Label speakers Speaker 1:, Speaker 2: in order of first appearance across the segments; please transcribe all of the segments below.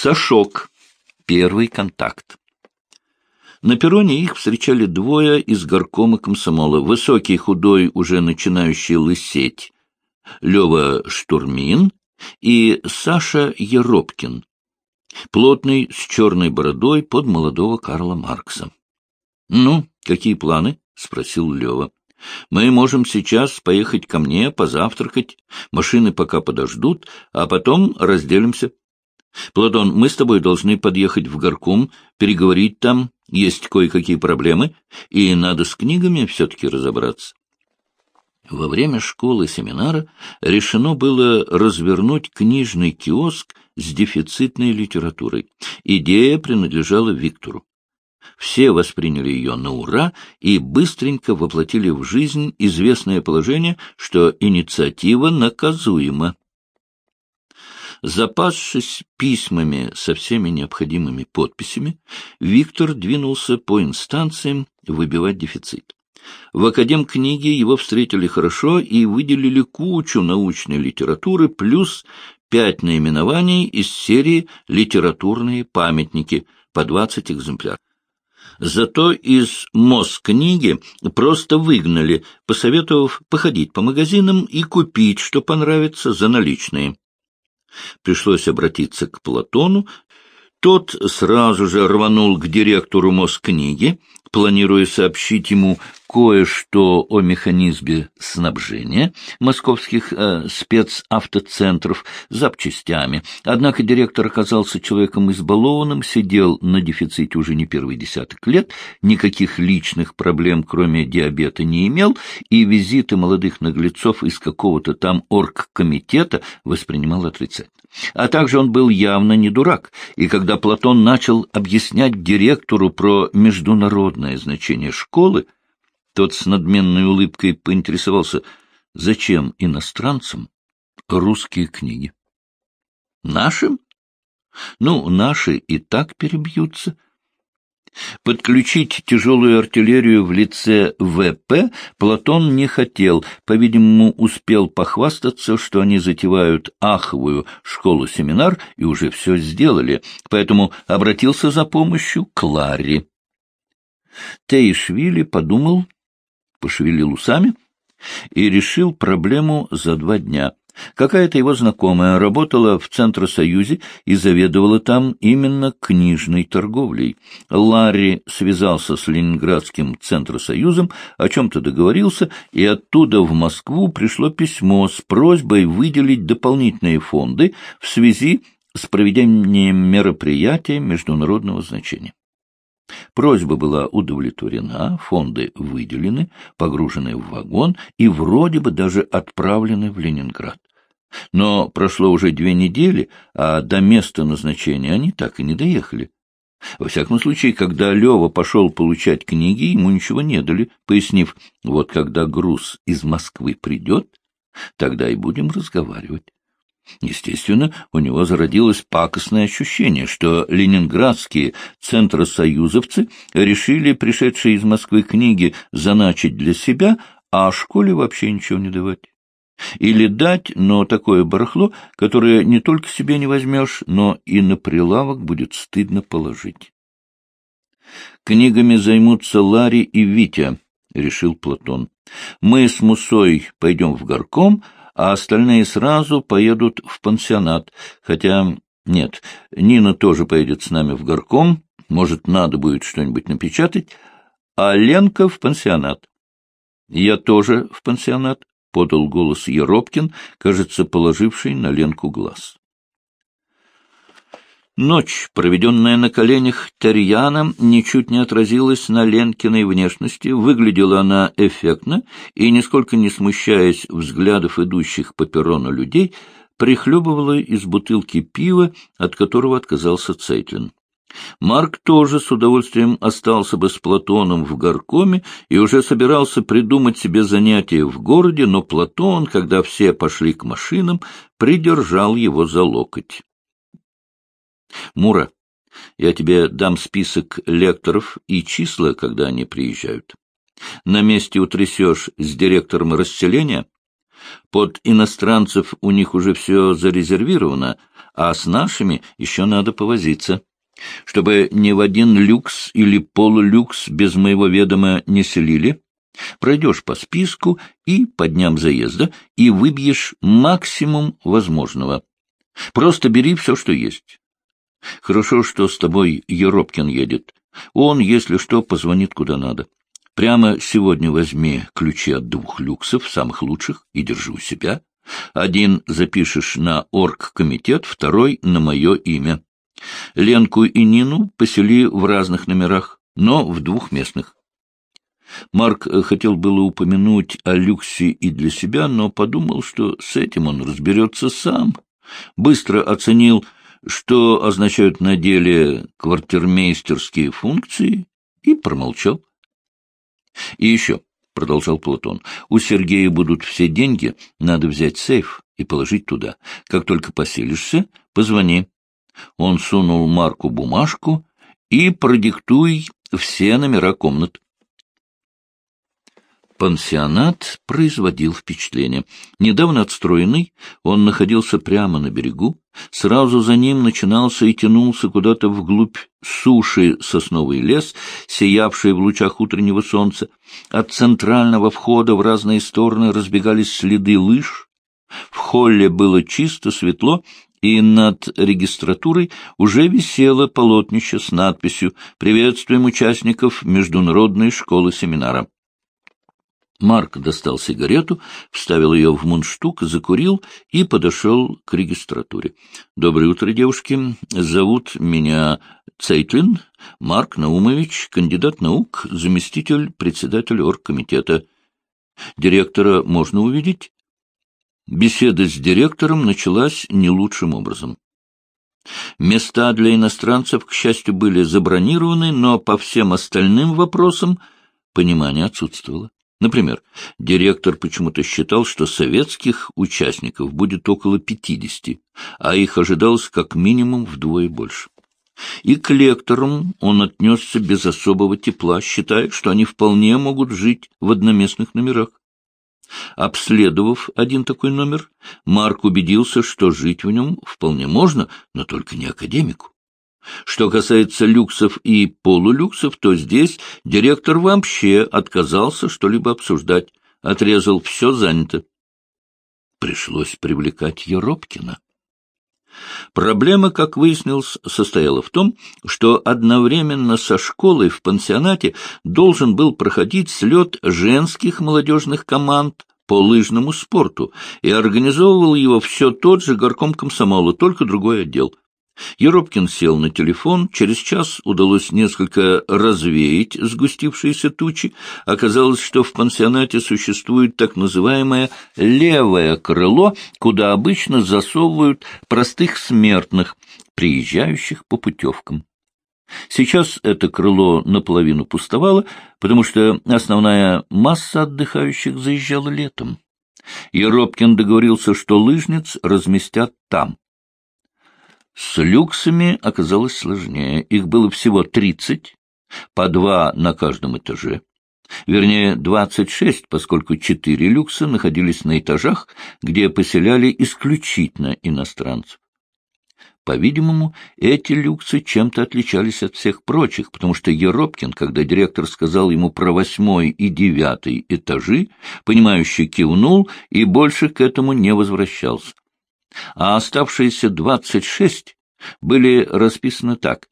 Speaker 1: Сашок. Первый контакт. На перроне их встречали двое из горкома комсомола. Высокий, худой, уже начинающий лысеть. Лева Штурмин и Саша Еропкин. Плотный, с черной бородой, под молодого Карла Маркса. — Ну, какие планы? — спросил Лева. — Мы можем сейчас поехать ко мне, позавтракать. Машины пока подождут, а потом разделимся. Платон, мы с тобой должны подъехать в горком, переговорить там, есть кое-какие проблемы, и надо с книгами все-таки разобраться. Во время школы-семинара решено было развернуть книжный киоск с дефицитной литературой. Идея принадлежала Виктору. Все восприняли ее на ура и быстренько воплотили в жизнь известное положение, что инициатива наказуема. Запасшись письмами со всеми необходимыми подписями, Виктор двинулся по инстанциям выбивать дефицит. В Академкниге его встретили хорошо и выделили кучу научной литературы плюс пять наименований из серии «Литературные памятники» по 20 экземпляров. Зато из Москниги просто выгнали, посоветовав походить по магазинам и купить, что понравится, за наличные. Пришлось обратиться к Платону. Тот сразу же рванул к директору Москниги, планируя сообщить ему кое-что о механизме снабжения московских э, спецавтоцентров запчастями. Однако директор оказался человеком избалованным, сидел на дефиците уже не первый десяток лет, никаких личных проблем, кроме диабета, не имел, и визиты молодых наглецов из какого-то там оргкомитета воспринимал отрицательно. А также он был явно не дурак, и когда Платон начал объяснять директору про международное значение школы, тот с надменной улыбкой поинтересовался, зачем иностранцам русские книги? Нашим? Ну, наши и так перебьются. Подключить тяжелую артиллерию в лице ВП Платон не хотел, по-видимому, успел похвастаться, что они затевают аховую школу-семинар и уже все сделали, поэтому обратился за помощью к Ларри. Тейшвили подумал, пошевелил усами и решил проблему за два дня. Какая-то его знакомая работала в Центросоюзе и заведовала там именно книжной торговлей. Ларри связался с Ленинградским Центросоюзом, о чем-то договорился, и оттуда в Москву пришло письмо с просьбой выделить дополнительные фонды в связи с проведением мероприятия международного значения. Просьба была удовлетворена, фонды выделены, погружены в вагон и вроде бы даже отправлены в Ленинград. Но прошло уже две недели, а до места назначения они так и не доехали. Во всяком случае, когда Лева пошел получать книги, ему ничего не дали, пояснив, вот когда груз из Москвы придет, тогда и будем разговаривать. Естественно, у него зародилось пакостное ощущение, что ленинградские центросоюзовцы решили пришедшие из Москвы книги заначить для себя, а школе вообще ничего не давать. Или дать, но такое барахло, которое не только себе не возьмешь, но и на прилавок будет стыдно положить. Книгами займутся Ларри и Витя, — решил Платон. Мы с Мусой пойдем в горком, — а остальные сразу поедут в пансионат. Хотя нет, Нина тоже поедет с нами в горком, может, надо будет что-нибудь напечатать, а Ленка в пансионат. Я тоже в пансионат, — подал голос Еропкин, кажется, положивший на Ленку глаз. Ночь, проведенная на коленях Тарьяна, ничуть не отразилась на Ленкиной внешности, выглядела она эффектно, и, нисколько не смущаясь взглядов идущих по перрону людей, прихлебывала из бутылки пива, от которого отказался Цейтлин. Марк тоже с удовольствием остался бы с Платоном в горкоме и уже собирался придумать себе занятие в городе, но Платон, когда все пошли к машинам, придержал его за локоть. Мура, я тебе дам список лекторов и числа, когда они приезжают. На месте утрясешь с директором расселения, Под иностранцев у них уже все зарезервировано, а с нашими еще надо повозиться. Чтобы ни в один люкс или полулюкс без моего ведома не селили, пройдешь по списку и по дням заезда и выбьешь максимум возможного. Просто бери все, что есть. Хорошо, что с тобой Еропкин едет. Он, если что, позвонит куда надо. Прямо сегодня возьми ключи от двух люксов, самых лучших, и держи у себя. Один запишешь на оргкомитет, второй — на мое имя. Ленку и Нину посели в разных номерах, но в двух местных. Марк хотел было упомянуть о люксе и для себя, но подумал, что с этим он разберется сам. Быстро оценил, что означают на деле квартирмейстерские функции, и промолчал. — И еще, — продолжал Платон, — у Сергея будут все деньги, надо взять сейф и положить туда. Как только поселишься, позвони. Он сунул Марку бумажку и продиктуй все номера комнат. Пансионат производил впечатление. Недавно отстроенный, он находился прямо на берегу. Сразу за ним начинался и тянулся куда-то вглубь суши сосновый лес, сиявший в лучах утреннего солнца. От центрального входа в разные стороны разбегались следы лыж. В холле было чисто, светло, и над регистратурой уже висело полотнище с надписью «Приветствуем участников Международной школы семинара». Марк достал сигарету, вставил ее в мундштук, закурил и подошел к регистратуре. — Доброе утро, девушки. Зовут меня Цейтлин Марк Наумович, кандидат наук, заместитель председателя оргкомитета. Директора можно увидеть? Беседа с директором началась не лучшим образом. Места для иностранцев, к счастью, были забронированы, но по всем остальным вопросам понимание отсутствовало. Например, директор почему-то считал, что советских участников будет около 50, а их ожидалось как минимум вдвое больше. И к лекторам он отнесся без особого тепла, считая, что они вполне могут жить в одноместных номерах. Обследовав один такой номер, Марк убедился, что жить в нем вполне можно, но только не академику. Что касается люксов и полулюксов, то здесь директор вообще отказался что-либо обсуждать, отрезал «все занято». Пришлось привлекать Еропкина. Проблема, как выяснилось, состояла в том, что одновременно со школой в пансионате должен был проходить слет женских молодежных команд по лыжному спорту, и организовывал его все тот же горком комсомола, только другой отдел. Еропкин сел на телефон. Через час удалось несколько развеять сгустившиеся тучи. Оказалось, что в пансионате существует так называемое «левое крыло», куда обычно засовывают простых смертных, приезжающих по путевкам. Сейчас это крыло наполовину пустовало, потому что основная масса отдыхающих заезжала летом. Еропкин договорился, что лыжниц разместят там. С люксами оказалось сложнее. Их было всего тридцать, по два на каждом этаже. Вернее, двадцать шесть, поскольку четыре люкса находились на этажах, где поселяли исключительно иностранцев. По-видимому, эти люксы чем-то отличались от всех прочих, потому что Еропкин, когда директор сказал ему про восьмой и девятый этажи, понимающий кивнул и больше к этому не возвращался а оставшиеся двадцать шесть были расписаны так.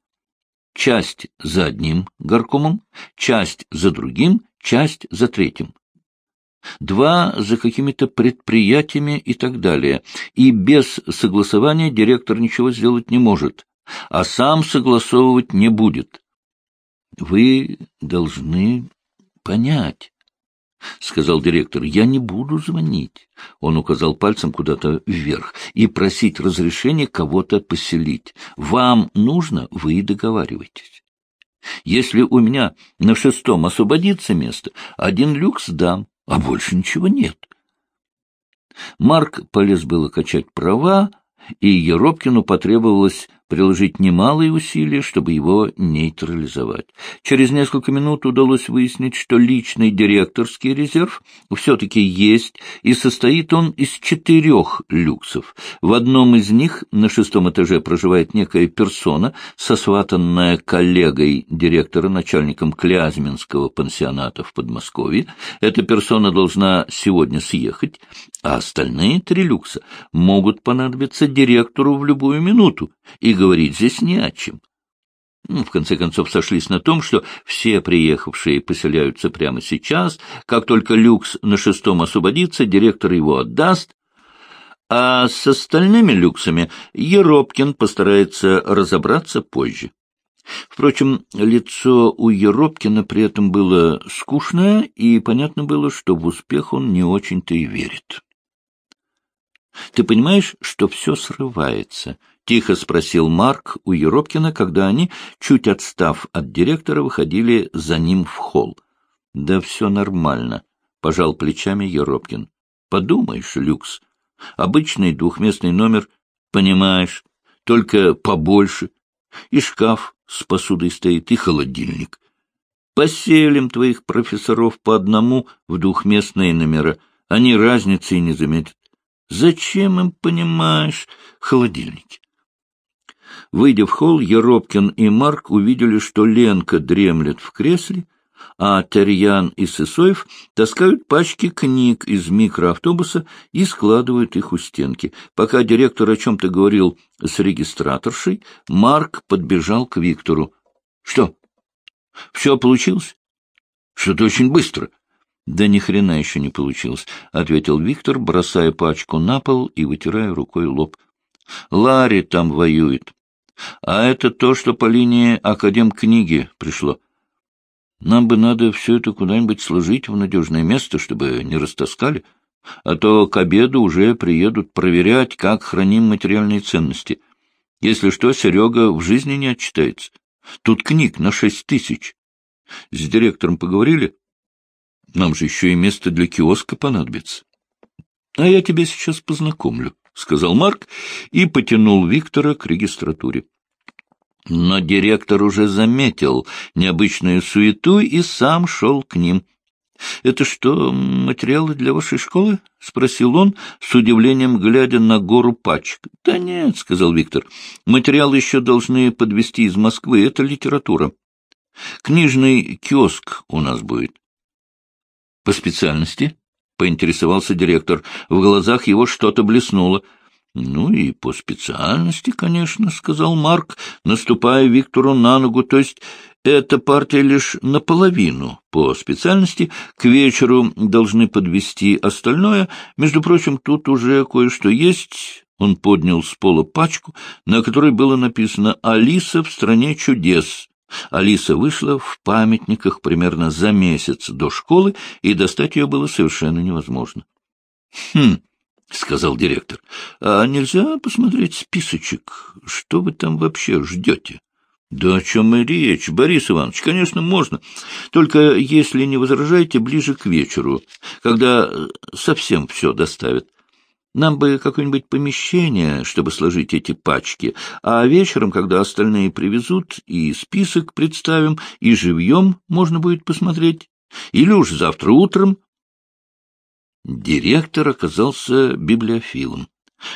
Speaker 1: Часть за одним горкомом, часть за другим, часть за третьим. Два за какими-то предприятиями и так далее. И без согласования директор ничего сделать не может, а сам согласовывать не будет. Вы должны понять, — сказал директор, — я не буду звонить. Он указал пальцем куда-то вверх и просить разрешения кого-то поселить. Вам нужно, вы и договаривайтесь. Если у меня на шестом освободится место, один люкс дам, а больше ничего нет. Марк полез было качать права, и Еропкину потребовалось приложить немалые усилия, чтобы его нейтрализовать. Через несколько минут удалось выяснить, что личный директорский резерв все-таки есть, и состоит он из четырех люксов. В одном из них на шестом этаже проживает некая персона, сосватанная коллегой директора, начальником Клязьминского пансионата в Подмосковье. Эта персона должна сегодня съехать, а остальные три люкса могут понадобиться директору в любую минуту, и говорить здесь не о чем. Ну, в конце концов, сошлись на том, что все приехавшие поселяются прямо сейчас. Как только люкс на шестом освободится, директор его отдаст. А с остальными люксами Еропкин постарается разобраться позже. Впрочем, лицо у Еропкина при этом было скучное, и понятно было, что в успех он не очень-то и верит. — Ты понимаешь, что все срывается? — тихо спросил Марк у Еропкина, когда они, чуть отстав от директора, выходили за ним в холл. — Да все нормально, — пожал плечами Еропкин. — Подумаешь, люкс. Обычный двухместный номер, понимаешь, только побольше. И шкаф с посудой стоит, и холодильник. Поселим твоих профессоров по одному в двухместные номера. Они разницы не заметят. Зачем им, понимаешь, холодильники? Выйдя в холл, Еропкин и Марк увидели, что Ленка дремлет в кресле, а Терьян и Сысоев таскают пачки книг из микроавтобуса и складывают их у стенки. Пока директор о чем-то говорил с регистраторшей, Марк подбежал к Виктору. — Что? Все получилось? Что-то очень быстро. — Да ни хрена еще не получилось, — ответил Виктор, бросая пачку на пол и вытирая рукой лоб. — Ларри там воюет. А это то, что по линии Академ книги пришло. Нам бы надо все это куда-нибудь сложить в надежное место, чтобы не растаскали, а то к обеду уже приедут проверять, как храним материальные ценности. Если что, Серега в жизни не отчитается. Тут книг на шесть тысяч. С директором поговорили? Нам же еще и место для киоска понадобится. А я тебя сейчас познакомлю. — сказал Марк и потянул Виктора к регистратуре. Но директор уже заметил необычную суету и сам шел к ним. — Это что, материалы для вашей школы? — спросил он, с удивлением глядя на гору пачек. — Да нет, — сказал Виктор, — материалы еще должны подвести из Москвы. Это литература. Книжный киоск у нас будет. — По специальности? — поинтересовался директор. В глазах его что-то блеснуло. — Ну и по специальности, конечно, — сказал Марк, наступая Виктору на ногу. То есть эта партия лишь наполовину по специальности. К вечеру должны подвести остальное. Между прочим, тут уже кое-что есть. Он поднял с пола пачку, на которой было написано «Алиса в стране чудес». Алиса вышла в памятниках примерно за месяц до школы, и достать ее было совершенно невозможно. — Хм, — сказал директор, — а нельзя посмотреть списочек? Что вы там вообще ждете? — Да о чем и речь, Борис Иванович, конечно, можно. Только, если не возражаете, ближе к вечеру, когда совсем все доставят. Нам бы какое-нибудь помещение, чтобы сложить эти пачки, а вечером, когда остальные привезут, и список представим, и живьем можно будет посмотреть. Или уж завтра утром. Директор оказался библиофилом.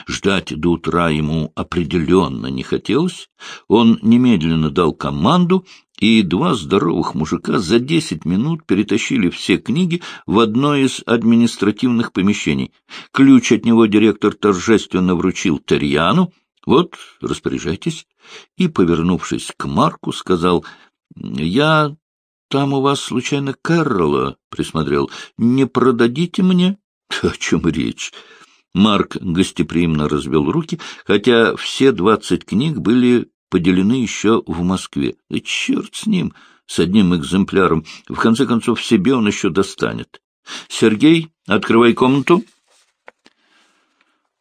Speaker 1: Ждать до утра ему определенно не хотелось. Он немедленно дал команду, и два здоровых мужика за десять минут перетащили все книги в одно из административных помещений. Ключ от него директор торжественно вручил Терьяну. «Вот, распоряжайтесь». И, повернувшись к Марку, сказал, «Я там у вас, случайно, Кэрролла присмотрел. Не продадите мне?» «О чем речь?» Марк гостеприимно развел руки, хотя все двадцать книг были поделены еще в Москве. Да черт с ним, с одним экземпляром. В конце концов, себе он еще достанет. Сергей, открывай комнату.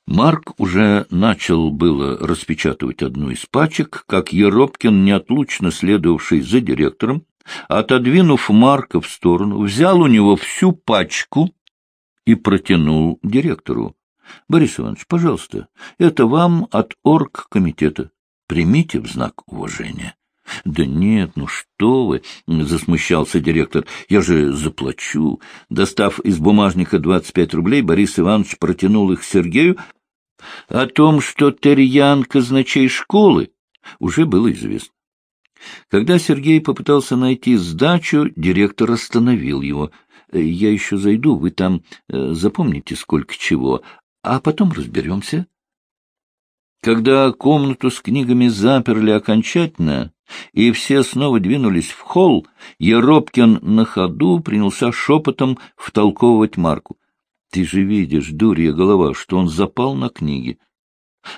Speaker 1: Марк уже начал было распечатывать одну из пачек, как Еропкин, неотлучно следовавший за директором, отодвинув Марка в сторону, взял у него всю пачку и протянул директору. — Борис Иванович, пожалуйста, это вам от оргкомитета. примите в знак уважения. — Да нет, ну что вы, — засмущался директор, — я же заплачу. Достав из бумажника двадцать пять рублей, Борис Иванович протянул их Сергею. О том, что Терьян казначей школы, уже было известно. Когда Сергей попытался найти сдачу, директор остановил его. — Я еще зайду, вы там э, запомните сколько чего, а потом разберемся. Когда комнату с книгами заперли окончательно, и все снова двинулись в холл, Еропкин на ходу принялся шепотом втолковывать Марку. — Ты же видишь, дурья голова, что он запал на книги.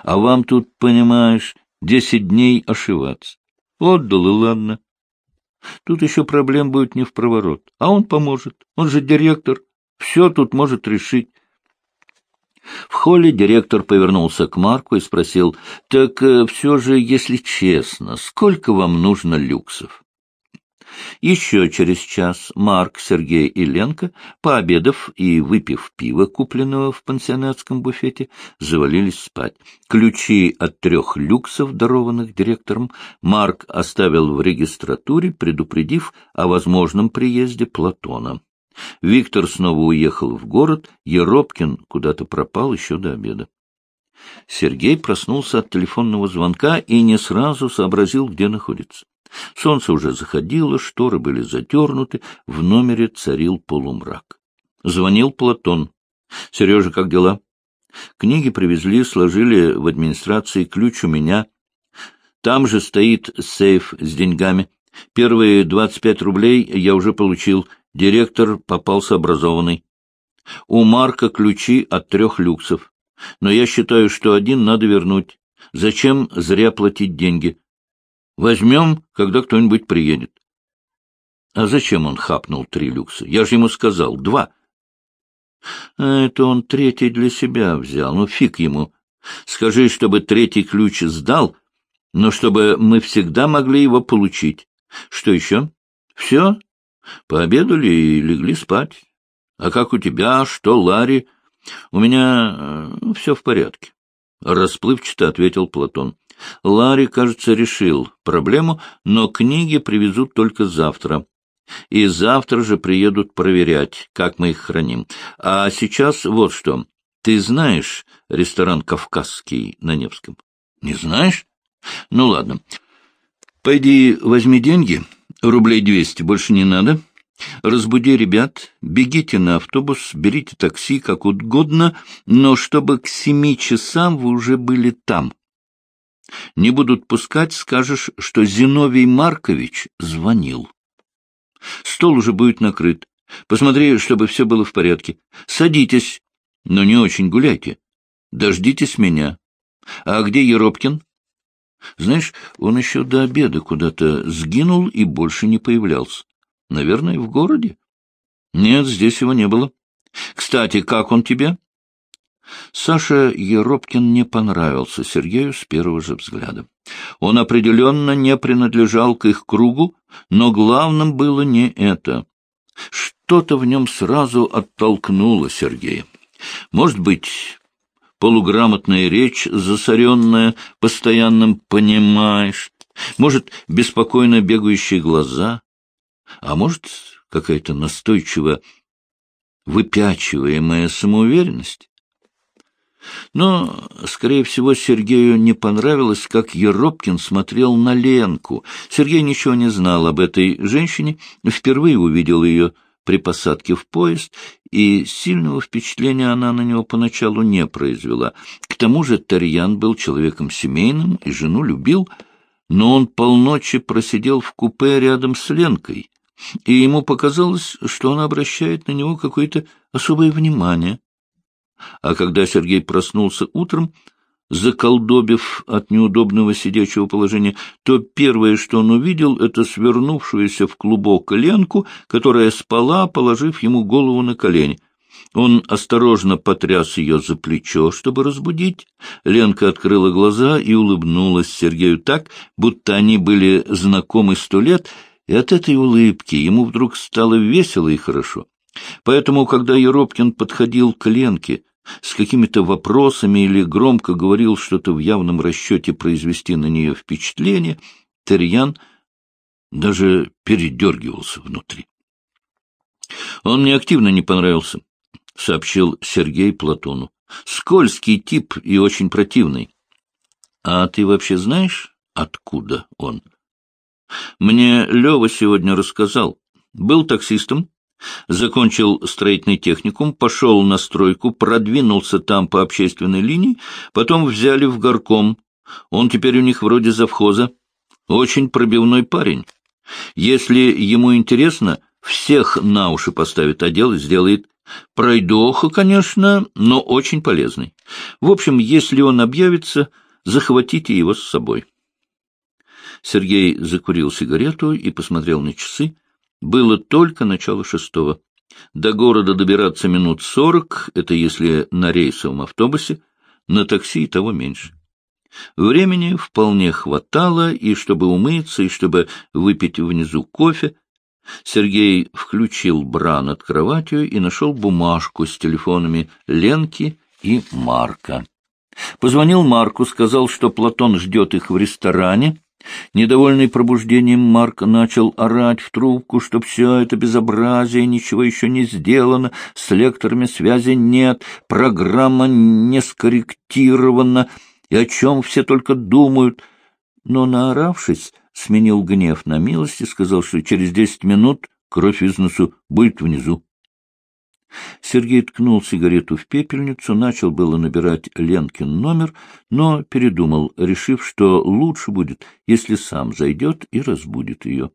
Speaker 1: А вам тут, понимаешь, десять дней ошиваться. Отдал, и ладно. Тут еще проблем будет не в проворот. А он поможет. Он же директор. Все тут может решить. В холле директор повернулся к Марку и спросил, «Так э, все же, если честно, сколько вам нужно люксов?» Еще через час Марк, Сергей и Ленка, пообедав и выпив пиво, купленного в пансионатском буфете, завалились спать. Ключи от трех люксов, дарованных директором, Марк оставил в регистратуре, предупредив о возможном приезде Платона. Виктор снова уехал в город, Еропкин куда-то пропал еще до обеда. Сергей проснулся от телефонного звонка и не сразу сообразил, где находится. Солнце уже заходило, шторы были затернуты, в номере царил полумрак. Звонил Платон. — Сережа, как дела? Книги привезли, сложили в администрации, ключ у меня. Там же стоит сейф с деньгами. Первые двадцать пять рублей я уже получил — Директор попался образованный. У Марка ключи от трех люксов. Но я считаю, что один надо вернуть. Зачем зря платить деньги? Возьмем, когда кто-нибудь приедет. А зачем он хапнул три люкса? Я же ему сказал, два. А это он третий для себя взял. Ну, фиг ему. Скажи, чтобы третий ключ сдал, но чтобы мы всегда могли его получить. Что еще? Все? Пообедали и легли спать. А как у тебя? Что, Ларри? У меня э, все в порядке. Расплывчато ответил Платон. Ларри, кажется, решил проблему, но книги привезут только завтра. И завтра же приедут проверять, как мы их храним. А сейчас вот что. Ты знаешь ресторан «Кавказский» на Невском? Не знаешь? Ну, ладно. Пойди возьми деньги Рублей двести, больше не надо. Разбуди ребят, бегите на автобус, берите такси, как угодно, но чтобы к семи часам вы уже были там. Не будут пускать, скажешь, что Зиновий Маркович звонил. Стол уже будет накрыт. Посмотри, чтобы все было в порядке. Садитесь, но не очень гуляйте. Дождитесь меня. А где Еропкин? Знаешь, он еще до обеда куда-то сгинул и больше не появлялся. Наверное, в городе? Нет, здесь его не было. Кстати, как он тебе? Саша Еропкин не понравился Сергею с первого же взгляда. Он определенно не принадлежал к их кругу, но главным было не это. Что-то в нем сразу оттолкнуло Сергея. Может быть, полуграмотная речь, засоренная постоянным «понимаешь», может, беспокойно бегающие глаза, а может, какая-то настойчиво выпячиваемая самоуверенность. Но, скорее всего, Сергею не понравилось, как Еропкин смотрел на Ленку. Сергей ничего не знал об этой женщине, впервые увидел ее при посадке в поезд, и сильного впечатления она на него поначалу не произвела. К тому же Тарьян был человеком семейным и жену любил, но он полночи просидел в купе рядом с Ленкой, и ему показалось, что она обращает на него какое-то особое внимание. А когда Сергей проснулся утром, заколдобив от неудобного сидячего положения, то первое, что он увидел, это свернувшуюся в клубок Ленку, которая спала, положив ему голову на колени. Он осторожно потряс ее за плечо, чтобы разбудить. Ленка открыла глаза и улыбнулась Сергею так, будто они были знакомы сто лет, и от этой улыбки ему вдруг стало весело и хорошо. Поэтому, когда Еропкин подходил к Ленке, с какими-то вопросами или громко говорил что-то в явном расчете произвести на нее впечатление, Терьян даже передергивался внутри. Он мне активно не понравился, — сообщил Сергей Платону. Скользкий тип и очень противный. А ты вообще знаешь, откуда он? Мне Лева сегодня рассказал. Был таксистом, закончил строительный техникум, пошел на стройку, продвинулся там по общественной линии, потом взяли в горком. Он теперь у них вроде завхоза. Очень пробивной парень. Если ему интересно, всех на уши поставит, а дело сделает. Пройдоха, конечно, но очень полезный. В общем, если он объявится, захватите его с собой. Сергей закурил сигарету и посмотрел на часы. Было только начало шестого. До города добираться минут сорок, это если на рейсовом автобусе, на такси и того меньше. Времени вполне хватало, и чтобы умыться, и чтобы выпить внизу кофе. Сергей включил бран над кроватью и нашел бумажку с телефонами Ленки и Марка. Позвонил Марку, сказал, что Платон ждет их в ресторане, Недовольный пробуждением Марк начал орать в трубку, что все это безобразие, ничего еще не сделано, с лекторами связи нет, программа не скорректирована, и о чем все только думают. Но, наоравшись, сменил гнев на милость и сказал, что через десять минут кровь из носу будет внизу. Сергей ткнул сигарету в пепельницу, начал было набирать Ленкин номер, но передумал, решив, что лучше будет, если сам зайдет и разбудит ее.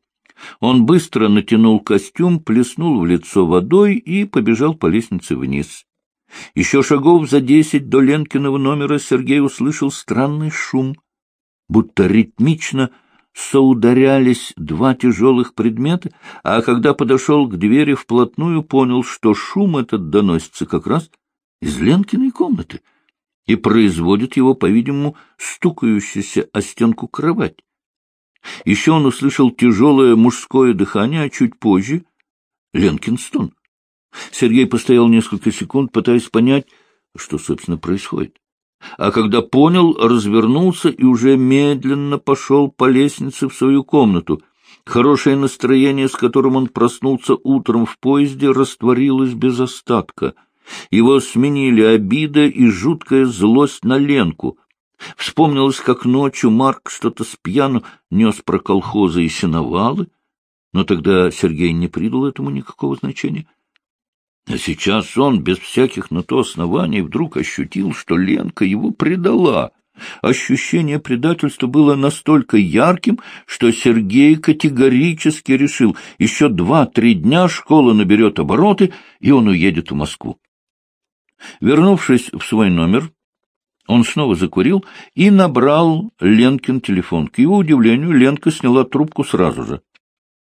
Speaker 1: Он быстро натянул костюм, плеснул в лицо водой и побежал по лестнице вниз. Еще шагов за десять до Ленкиного номера Сергей услышал странный шум, будто ритмично соударялись два тяжелых предмета, а когда подошел к двери вплотную, понял, что шум этот доносится как раз из Ленкиной комнаты и производит его, по-видимому, стукающийся о стенку кровать. Еще он услышал тяжелое мужское дыхание, а чуть позже — Ленкин стон. Сергей постоял несколько секунд, пытаясь понять, что, собственно, происходит а когда понял, развернулся и уже медленно пошел по лестнице в свою комнату. Хорошее настроение, с которым он проснулся утром в поезде, растворилось без остатка. Его сменили обида и жуткая злость на Ленку. Вспомнилось, как ночью Марк что-то с пьяну нес про колхозы и сеновалы, но тогда Сергей не придал этому никакого значения. А сейчас он, без всяких на то оснований, вдруг ощутил, что Ленка его предала. Ощущение предательства было настолько ярким, что Сергей категорически решил, еще два-три дня школа наберет обороты, и он уедет в Москву. Вернувшись в свой номер, он снова закурил и набрал Ленкин телефон. К его удивлению, Ленка сняла трубку сразу же.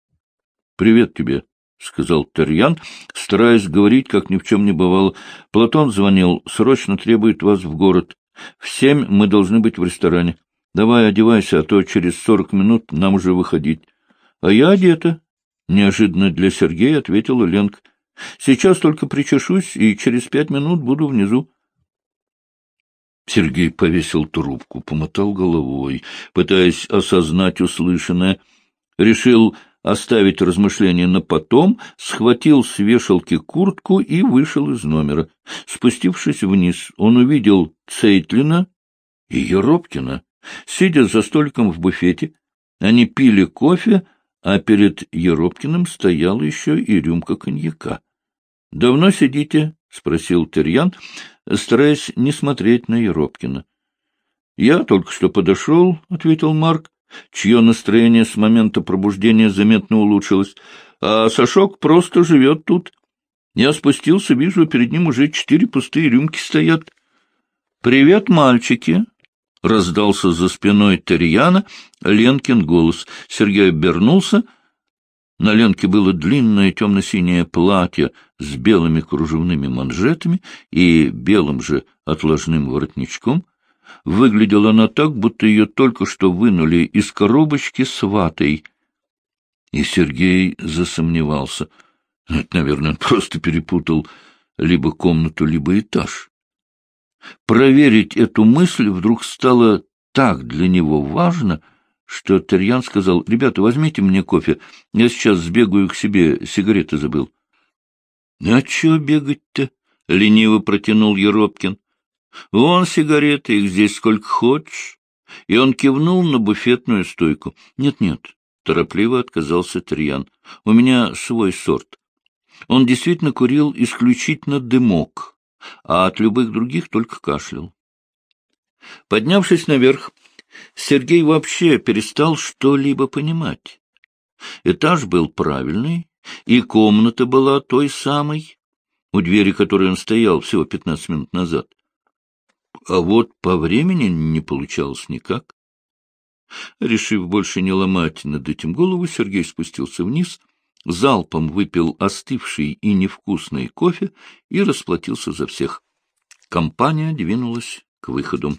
Speaker 1: — Привет тебе, — сказал Терьян, стараясь говорить, как ни в чем не бывало. — Платон звонил. Срочно требует вас в город. В семь мы должны быть в ресторане. Давай одевайся, а то через сорок минут нам уже выходить. — А я одета. — неожиданно для Сергея ответила Ленка. — Сейчас только причешусь, и через пять минут буду внизу. Сергей повесил трубку, помотал головой, пытаясь осознать услышанное. Решил оставить размышления на потом, схватил с вешалки куртку и вышел из номера. Спустившись вниз, он увидел Цейтлина и Еропкина. Сидя за столиком в буфете, они пили кофе, а перед Еропкиным стояла еще и рюмка коньяка. — Давно сидите? — спросил Терьян, стараясь не смотреть на Еропкина. — Я только что подошел, — ответил Марк чье настроение с момента пробуждения заметно улучшилось, а Сашок просто живет тут. Я спустился, вижу, перед ним уже четыре пустые рюмки стоят. — Привет, мальчики! — раздался за спиной Терьяна Ленкин голос. Сергей обернулся. На Ленке было длинное темно-синее платье с белыми кружевными манжетами и белым же отложным воротничком — Выглядела она так, будто ее только что вынули из коробочки с ватой. И Сергей засомневался. Это, наверное, он просто перепутал либо комнату, либо этаж. Проверить эту мысль вдруг стало так для него важно, что Терьян сказал, «Ребята, возьмите мне кофе, я сейчас сбегаю к себе, сигареты забыл». «А чего бегать-то?» — лениво протянул Еропкин. «Вон сигареты, их здесь сколько хочешь». И он кивнул на буфетную стойку. «Нет-нет», — торопливо отказался Терьян, — «у меня свой сорт». Он действительно курил исключительно дымок, а от любых других только кашлял. Поднявшись наверх, Сергей вообще перестал что-либо понимать. Этаж был правильный, и комната была той самой, у двери которой он стоял всего пятнадцать минут назад. А вот по времени не получалось никак. Решив больше не ломать над этим голову, Сергей спустился вниз, залпом выпил остывший и невкусный кофе и расплатился за всех. Компания двинулась к выходу.